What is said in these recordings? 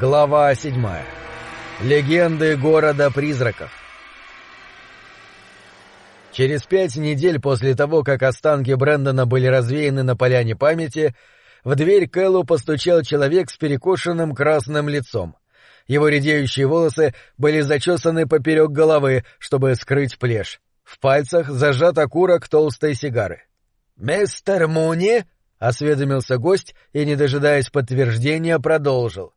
Глава седьмая. Легенды города призраков. Через пять недель после того, как останки Брэндона были развеяны на поляне памяти, в дверь Кэллу постучал человек с перекошенным красным лицом. Его редеющие волосы были зачесаны поперек головы, чтобы скрыть плешь. В пальцах зажат окурок толстой сигары. «Мистер Муни?» — осведомился гость и, не дожидаясь подтверждения, продолжил.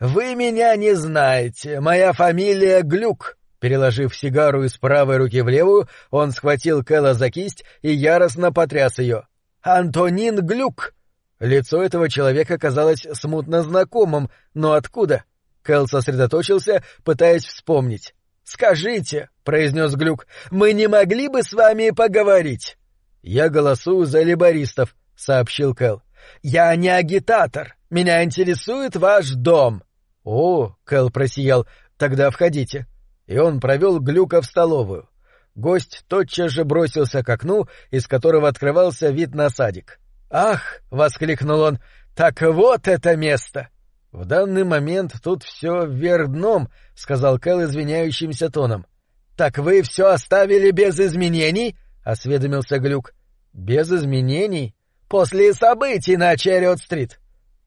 «Вы меня не знаете. Моя фамилия Глюк». Переложив сигару из правой руки в левую, он схватил Кэлла за кисть и яростно потряс ее. «Антонин Глюк!» Лицо этого человека казалось смутно знакомым, но откуда? Кэл сосредоточился, пытаясь вспомнить. «Скажите», — произнес Глюк, — «мы не могли бы с вами поговорить?» «Я голосую за либористов», — сообщил Кэл. «Я не агитатор. Меня интересует ваш дом». «О», — Кэл просиял, — «тогда входите». И он провел Глюка в столовую. Гость тотчас же бросился к окну, из которого открывался вид на садик. «Ах!» — воскликнул он. «Так вот это место!» «В данный момент тут все вверх дном», — сказал Кэл извиняющимся тоном. «Так вы все оставили без изменений?» — осведомился Глюк. «Без изменений? После событий на Черриот-стрит».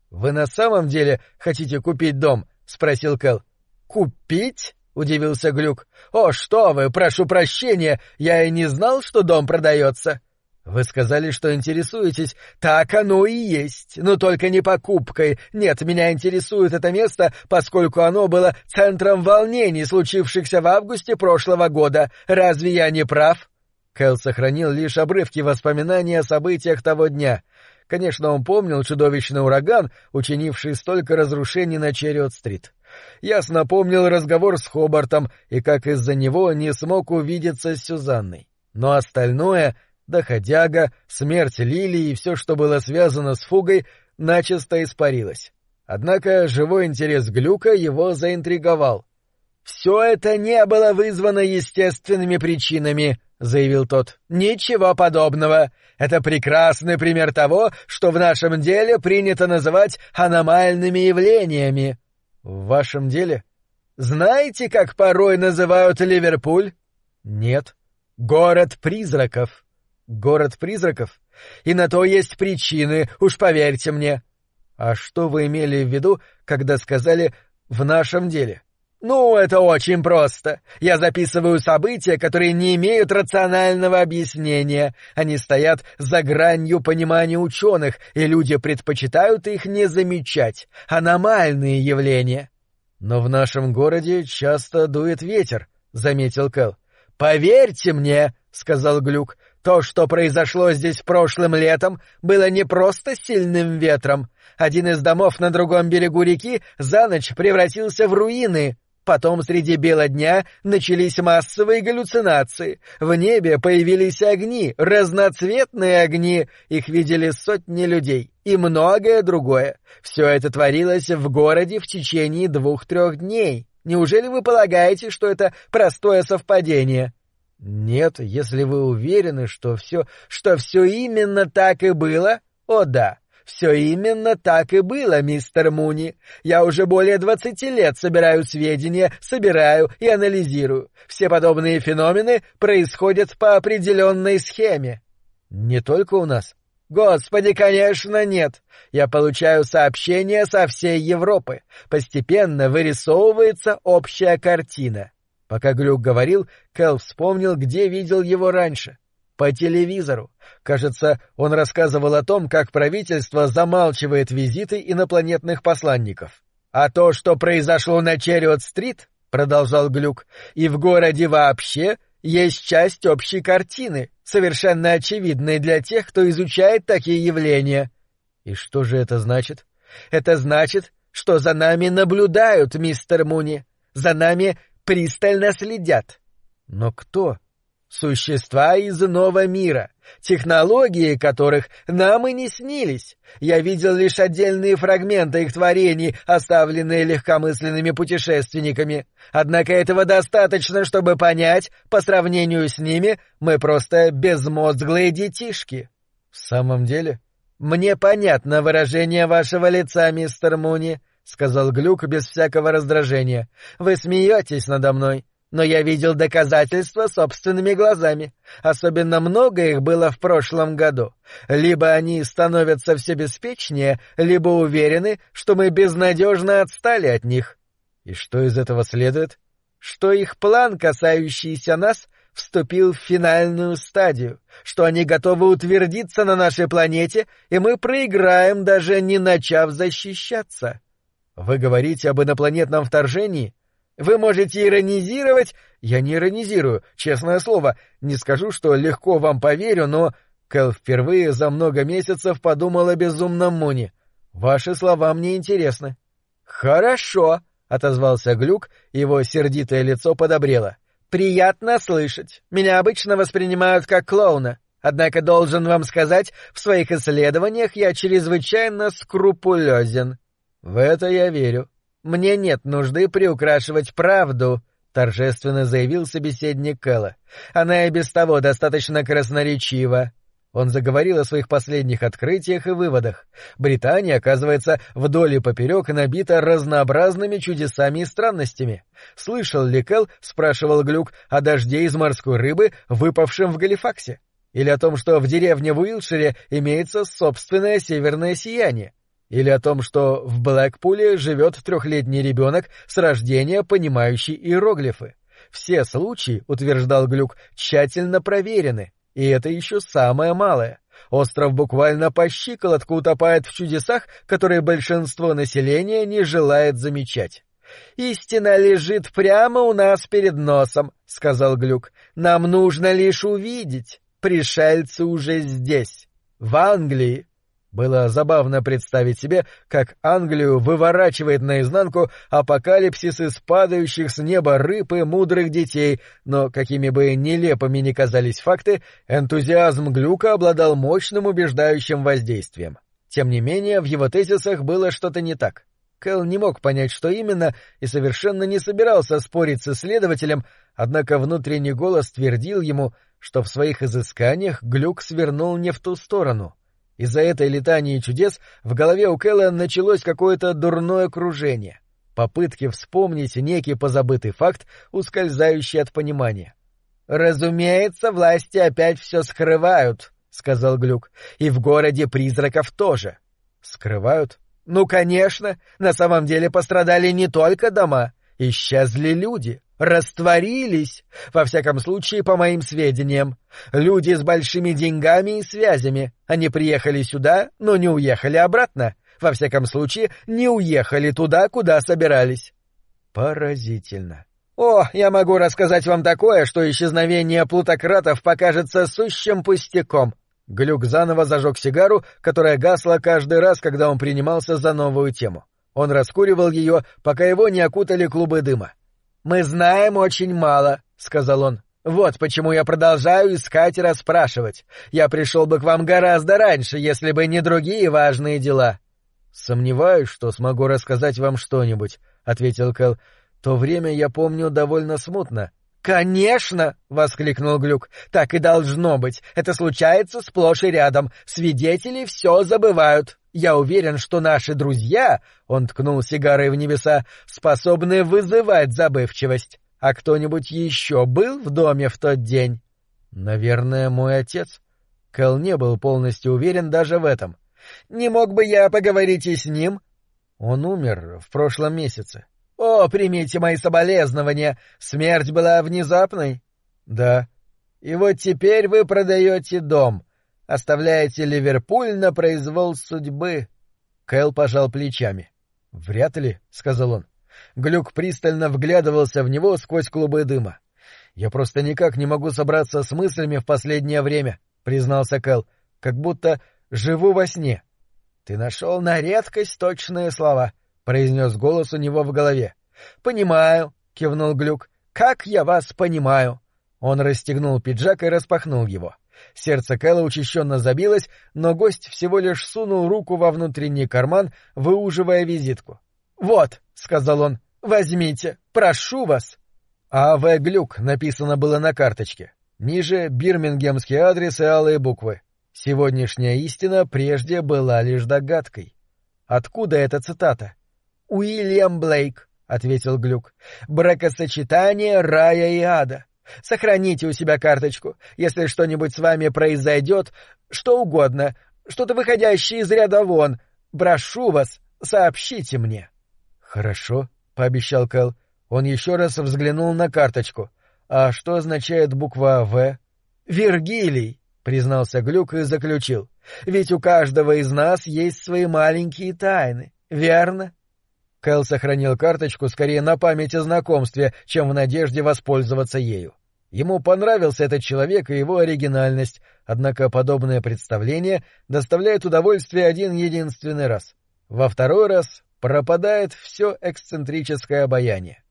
«Вы на самом деле хотите купить дом?» — спросил Кэл. «Купить?» — удивился Глюк. «О, что вы, прошу прощения, я и не знал, что дом продается». «Вы сказали, что интересуетесь. Так оно и есть, но только не покупкой. Нет, меня интересует это место, поскольку оно было центром волнений, случившихся в августе прошлого года. Разве я не прав?» Кэл сохранил лишь обрывки воспоминаний о событиях того дня. Конечно, он помнил чудовищный ураган, учинивший столько разрушений на Черриот-стрит. Ясно помнил разговор с Хобартом и как из-за него не смог увидеться с Сюзанной. Но остальное доходяга, смерть Лилии и все, что было связано с фугой, начисто испарилось. Однако живой интерес Глюка его заинтриговал. «Все это не было вызвано естественными причинами», — заявил тот. «Ничего подобного. Это прекрасный пример того, что в нашем деле принято называть аномальными явлениями». «В вашем деле?» «Знаете, как порой называют Ливерпуль?» «Нет». «Город призраков». Город призраков? И на то есть причины, уж поверьте мне. А что вы имели в виду, когда сказали «в нашем деле»? Ну, это очень просто. Я записываю события, которые не имеют рационального объяснения. Они стоят за гранью понимания ученых, и люди предпочитают их не замечать. Аномальные явления. Но в нашем городе часто дует ветер, — заметил Кэл. «Поверьте мне», — сказал Глюк, то, что произошло здесь прошлым летом, было не просто сильным ветром. Один из домов на другом берегу реки за ночь превратился в руины. Потом среди бела дня начались массовые галлюцинации. В небе появились огни, разноцветные огни. Их видели сотни людей. И многое другое. Все это творилось в городе в течение двух-трех дней. Неужели вы полагаете, что это простое совпадение? Нет, если вы уверены, что все, что все именно так и было, о да, все именно так и было, мистер Муни. Я уже более двадцати лет собираю сведения, собираю и анализирую. Все подобные феномены происходят по определенной схеме. Не только у нас. Господи, конечно, нет. Я получаю сообщения со всей Европы. Постепенно вырисовывается общая картина. Пока Глюк говорил, Кэл вспомнил, где видел его раньше. По телевизору. Кажется, он рассказывал о том, как правительство замалчивает визиты инопланетных посланников. А то, что произошло на Черриот-стрит, продолжал Глюк, и в городе вообще есть часть общей картины, совершенно очевидной для тех, кто изучает такие явления. И что же это значит? Это значит, что за нами наблюдают, мистер Муни. За нами пристально следят. Но кто? Существа из иного мира, технологии которых нам и не снились. Я видел лишь отдельные фрагменты их творений, оставленные легкомысленными путешественниками. Однако этого достаточно, чтобы понять, по сравнению с ними, мы просто безмозглые детишки. В самом деле? Мне понятно выражение вашего лица, мистер Муни, сказал Глюк без всякого раздражения. «Вы смеетесь надо мной, но я видел доказательства собственными глазами. Особенно много их было в прошлом году. Либо они становятся все беспечнее, либо уверены, что мы безнадежно отстали от них». «И что из этого следует?» «Что их план, касающийся нас, вступил в финальную стадию, что они готовы утвердиться на нашей планете, и мы проиграем, даже не начав защищаться. Вы говорите об инопланетном вторжении? Вы можете иронизировать... Я не иронизирую, честное слово. Не скажу, что легко вам поверю, но... Кэл впервые за много месяцев подумал о безумном Муне. Ваши слова мне интересны. Хорошо, — отозвался Глюк, его сердитое лицо подобрело. Приятно слышать. Меня обычно воспринимают как клоуна. Однако должен вам сказать, в своих исследованиях я чрезвычайно скрупулезен. В это я верю. Мне нет нужды приукрашивать правду, торжественно заявил собеседник Кэлла. Она и без того достаточно красноречива. Он заговорил о своих последних открытиях и выводах. Британия, оказывается, вдоль и поперек набита разнообразными чудесами и странностями. Слышал ли Кэл, спрашивал Глюк, о дожде из морской рыбы, выпавшем в Галифаксе? Или о том, что в деревне в Уилшире имеется собственное северное сияние? Или о том, что в Блэкпуле живет трехлетний ребенок с рождения, понимающий иероглифы? Все случаи, утверждал Глюк, тщательно проверены, и это еще самое малое. Остров буквально по щиколотку утопает в чудесах, которые большинство населения не желает замечать. «Истина лежит прямо у нас перед носом», — сказал Глюк. «Нам нужно лишь увидеть. Пришельцы уже здесь, в Англии, было забавно представить себе, как Англию выворачивает наизнанку апокалипсис из падающих с неба рыб и мудрых детей, но какими бы нелепыми ни казались факты, энтузиазм Глюка обладал мощным убеждающим воздействием. Тем не менее, в его тезисах было что-то не так. Кэл не мог понять, что именно, и совершенно не собирался спорить с исследователем, однако внутренний голос твердил ему, что в своих изысканиях Глюк свернул не в ту сторону — из-за этой летании чудес в голове у Кэлла началось какое-то дурное кружение, попытки вспомнить некий позабытый факт, ускользающий от понимания. «Разумеется, власти опять все скрывают», — сказал Глюк, — «и в городе призраков тоже». «Скрывают?» «Ну, конечно, на самом деле пострадали не только дома, исчезли люди». Растворились, во всяком случае, по моим сведениям. Люди с большими деньгами и связями. Они приехали сюда, но не уехали обратно. Во всяком случае, не уехали туда, куда собирались. Поразительно. О, я могу рассказать вам такое, что исчезновение плутократов покажется сущим пустяком. Глюк заново зажег сигару, которая гасла каждый раз, когда он принимался за новую тему. Он раскуривал ее, пока его не окутали клубы дыма. «Мы знаем очень мало», — сказал он. «Вот почему я продолжаю искать и расспрашивать. Я пришел бы к вам гораздо раньше, если бы не другие важные дела». «Сомневаюсь, что смогу рассказать вам что-нибудь», — ответил Кэл. «То время я помню довольно смутно». «Конечно!» — воскликнул Глюк. «Так и должно быть. Это случается сплошь и рядом. Свидетели все забывают. Я уверен, что наши друзья, — он ткнул сигарой в небеса, — способны вызывать забывчивость. А кто-нибудь еще был в доме в тот день? Наверное, мой отец. Кэл не был полностью уверен даже в этом. Не мог бы я поговорить и с ним? Он умер в прошлом месяце. О, примите мои соболезнования. Смерть была внезапной? Да. И вот теперь вы продаете дом оставляете Ливерпуль на произвол судьбы. Кэл пожал плечами. — Вряд ли, — сказал он. Глюк пристально вглядывался в него сквозь клубы дыма. — Я просто никак не могу собраться с мыслями в последнее время, — признался Кэл, — как будто живу во сне. — Ты нашел на редкость точные слова, — произнес голос у него в голове. — Понимаю, — кивнул Глюк. — Как я вас понимаю. Он расстегнул пиджак и распахнул его. — Сердце Кэлла учащенно забилось, но гость всего лишь сунул руку во внутренний карман, выуживая визитку. «Вот», — сказал он, — «возьмите, прошу вас». «А.В. Глюк» написано было на карточке. Ниже — бирмингемский адрес и алые буквы. Сегодняшняя истина прежде была лишь догадкой. Откуда эта цитата? Уильям Блейк, — ответил Глюк. — Бракосочетание рая и ада. Сохраните у себя карточку. Если что-нибудь с вами произойдет, что угодно, что-то выходящее из ряда вон, прошу вас, сообщите мне. — Хорошо, — пообещал Кэл. Он еще раз взглянул на карточку. А что означает буква «В»? — Вергилий, — признался Глюк и заключил. — Ведь у каждого из нас есть свои маленькие тайны, верно? Кэл сохранил карточку скорее на память о знакомстве, чем в надежде воспользоваться ею. Ему понравился этот человек и его оригинальность, однако подобное представление доставляет удовольствие один единственный раз. Во второй раз пропадает все эксцентрическое обаяние.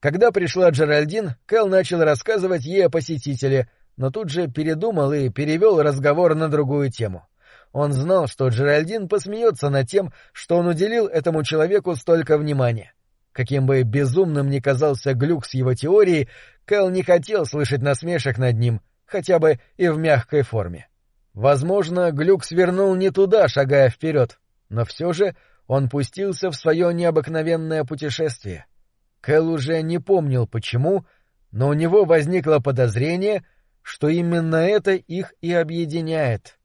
Когда пришла Джеральдин, Кэл начал рассказывать ей о посетителе, но тут же передумал и перевел разговор на другую тему. Он знал, что Джеральдин посмеется над тем, что он уделил этому человеку столько внимания. Каким бы безумным ни казался глюк с его теорией, Кэл не хотел слышать насмешек над ним, хотя бы и в мягкой форме. Возможно, глюк свернул не туда, шагая вперед, но все же он пустился в свое необыкновенное путешествие. Кэл уже не помнил почему, но у него возникло подозрение, что именно это их и объединяет —